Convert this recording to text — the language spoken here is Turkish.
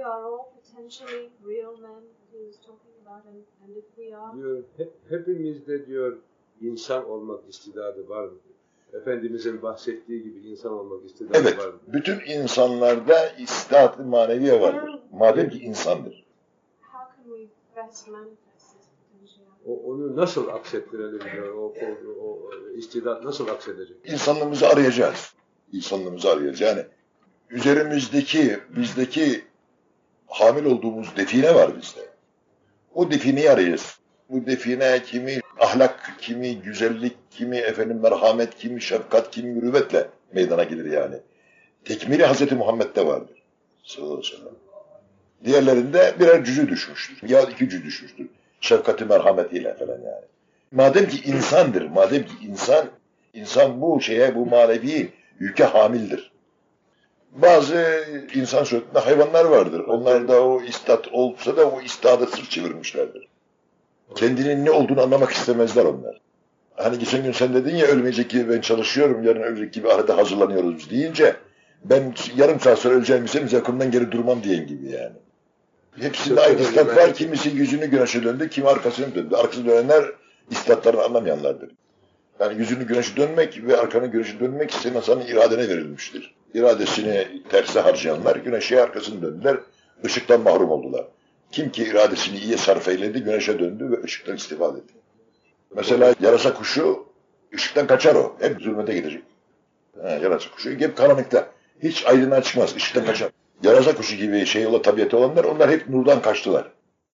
we are all potentially real men he was talking about, and, and if we are, Diyor, hep, hepimizde diyor insan olmak istidadı var mı? Efendimizin bahsettiği gibi insan olmak istidadı Evet, var mı? bütün insanlarda istidat-ı maneviye vardır. Madem ki insandır. O, onu nasıl aksettirelim diyor, o, o, o istidat nasıl aksedecek? İnsanlığımızı arayacağız. İnsanlığımızı arayacağız. Yani üzerimizdeki, bizdeki hamil olduğumuz define var bizde. O defineyi arayacağız. Bu define kimi ahlak, kimi güzellik, kimi efendim merhamet, kimi şefkat, kimi mürüvvetle meydana gelir yani. Tekmili Hazreti Muhammed'de vardır. Sallallahu aleyhi ve sellem. Diğerlerinde birer cüzü düşmüştür. Ya iki cüzü düşmüştür. Şefkati merhametiyle falan yani. Madem ki insandır, madem ki insan, insan bu şeye, bu manevi yüke hamildir. Bazı insan suretinde hayvanlar vardır. Onlar da o istat olsa da o istada sırt çevirmişlerdir. Kendinin ne olduğunu anlamak istemezler onlar. Hani geçen gün sen dedin ya ölmeyecek gibi ben çalışıyorum, yarın ölecek gibi ahirete hazırlanıyoruz deyince ben yarım saat sonra öleceğim bilsem yakından geri durmam diyen gibi yani. Hepsinde aynı istat var. Kimisi yüzünü güneşe döndü, kimi arkasını döndü. Arkasını dönenler istatlarını anlamayanlardır. Yani yüzünü güneşe dönmek ve arkanı güneşe dönmek senin insanın iradene verilmiştir. İradesini terse harcayanlar güneşe arkasını döndüler, ışıktan mahrum oldular. Kim ki iradesini iyiye sarf eyledi, güneşe döndü ve ışıktan istifade etti. Mesela yarasa kuşu, ışıktan kaçar o. Hep zulmete gidecek. Ha, yarasa kuşu hep karanlıkta. Hiç aydınlığa çıkmaz, ışıktan kaçar. Yarasa kuşu gibi şey ola tabiatı olanlar, onlar hep nurdan kaçtılar.